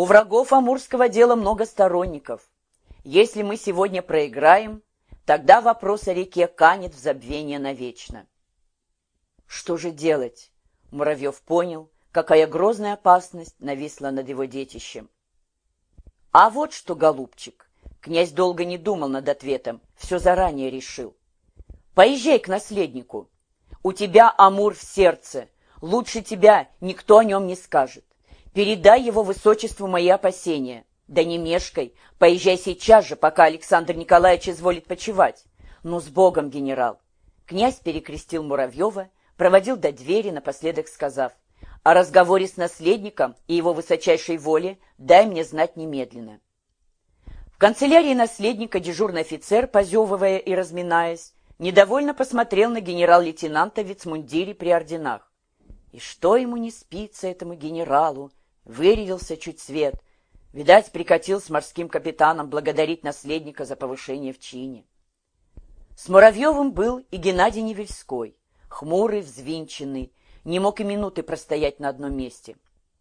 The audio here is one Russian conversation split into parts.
У врагов амурского дела много сторонников. Если мы сегодня проиграем, тогда вопрос о реке канет в забвение навечно. Что же делать? Муравьев понял, какая грозная опасность нависла над его детищем. А вот что, голубчик, князь долго не думал над ответом, все заранее решил. Поезжай к наследнику. У тебя Амур в сердце. Лучше тебя никто о нем не скажет. Передай его высочеству мои опасения. Да не мешкай, поезжай сейчас же, пока Александр Николаевич изволит почевать. Ну, с Богом, генерал. Князь перекрестил Муравьева, проводил до двери, напоследок сказав, о разговоре с наследником и его высочайшей воле дай мне знать немедленно. В канцелярии наследника дежурный офицер, позевывая и разминаясь, недовольно посмотрел на генерал-лейтенанта в вицмундире при орденах. И что ему не спится, этому генералу? Вырядился чуть свет. Видать, прикатил с морским капитаном благодарить наследника за повышение в чине. С Муравьевым был и Геннадий Невельской, хмурый, взвинченный, не мог и минуты простоять на одном месте.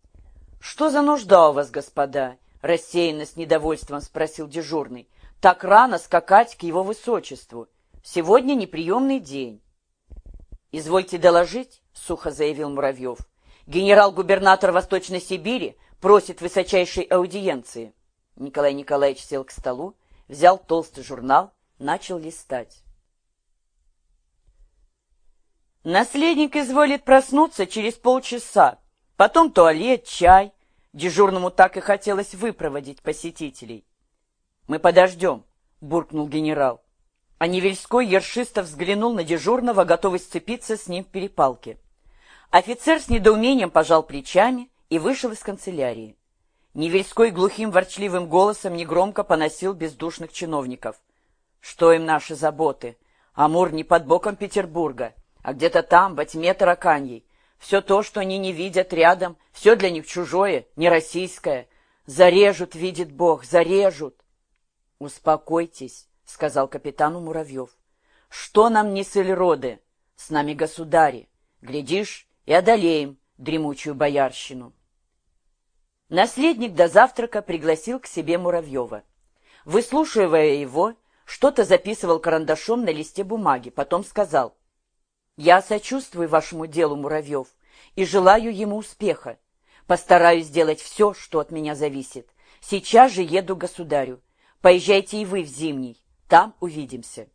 — Что за нужда у вас, господа? — рассеянно с недовольством спросил дежурный. — Так рано скакать к его высочеству. — Сегодня неприемный день. — Извольте доложить, — сухо заявил Муравьев. Генерал-губернатор Восточной Сибири просит высочайшей аудиенции. Николай Николаевич сел к столу, взял толстый журнал, начал листать. Наследник изволит проснуться через полчаса, потом туалет, чай. Дежурному так и хотелось выпроводить посетителей. — Мы подождем, — буркнул генерал. А Невельской ершисто взглянул на дежурного, готовый сцепиться с ним в перепалке. Офицер с недоумением пожал плечами и вышел из канцелярии. Невельской глухим ворчливым голосом негромко поносил бездушных чиновников. Что им наши заботы? Амур не под боком Петербурга, а где-то там, во тьме тараканьей. Все то, что они не видят рядом, все для них чужое, не российское. Зарежут, видит Бог, зарежут. Успокойтесь, — сказал капитану Муравьев. — Что нам не сельроды? С нами государи. Глядишь, и одолеем дремучую боярщину. Наследник до завтрака пригласил к себе Муравьева. Выслушивая его, что-то записывал карандашом на листе бумаги, потом сказал, «Я сочувствую вашему делу, Муравьев, и желаю ему успеха. Постараюсь сделать все, что от меня зависит. Сейчас же еду к государю. Поезжайте и вы в Зимний. Там увидимся.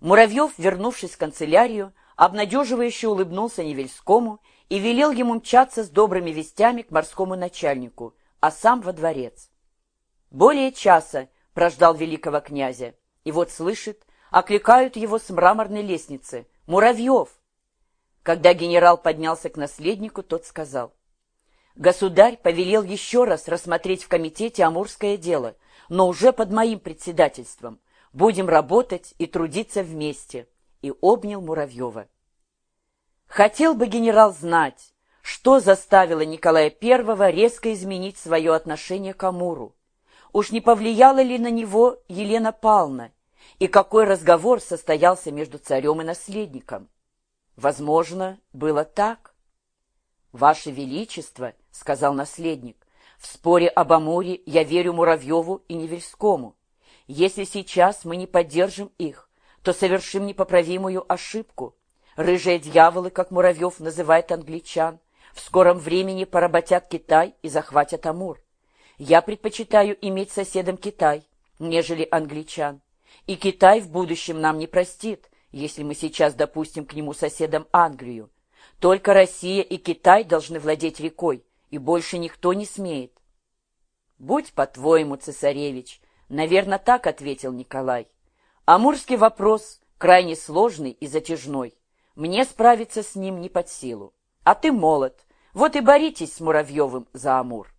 Муравьев, вернувшись в канцелярию, обнадеживающе улыбнулся Невельскому и велел ему мчаться с добрыми вестями к морскому начальнику, а сам во дворец. Более часа прождал великого князя, и вот слышит, окликают его с мраморной лестницы. «Муравьев!» Когда генерал поднялся к наследнику, тот сказал, «Государь повелел еще раз рассмотреть в комитете амурское дело, но уже под моим председательством. Будем работать и трудиться вместе. И обнял Муравьева. Хотел бы генерал знать, что заставило Николая I резко изменить свое отношение к Амуру. Уж не повлияла ли на него Елена Павловна, и какой разговор состоялся между царем и наследником? Возможно, было так. «Ваше Величество», — сказал наследник, — «в споре об Амуре я верю Муравьеву и Невельскому. Если сейчас мы не поддержим их, то совершим непоправимую ошибку. Рыжие дьяволы, как Муравьев называет англичан, в скором времени поработят Китай и захватят Амур. Я предпочитаю иметь соседом Китай, нежели англичан. И Китай в будущем нам не простит, если мы сейчас допустим к нему соседом Англию. Только Россия и Китай должны владеть рекой, и больше никто не смеет. Будь по-твоему, цесаревич, Наверное, так ответил Николай. Амурский вопрос крайне сложный и затяжной. Мне справиться с ним не под силу. А ты молод. Вот и боритесь с Муравьевым за Амур.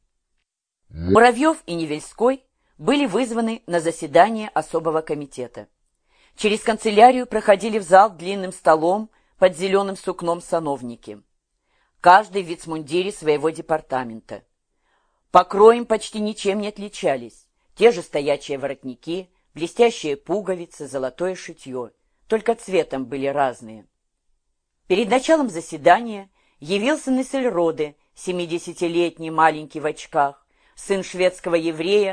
Муравьев и Невельской были вызваны на заседание особого комитета. Через канцелярию проходили в зал длинным столом под зеленым сукном сановники. Каждый в вицмундире своего департамента. Покроем почти ничем не отличались. Те же стоячие воротники, блестящие пуговицы, золотое шитье. Только цветом были разные. Перед началом заседания явился Нессельроде, семидесятилетний маленький в очках, сын шведского еврея,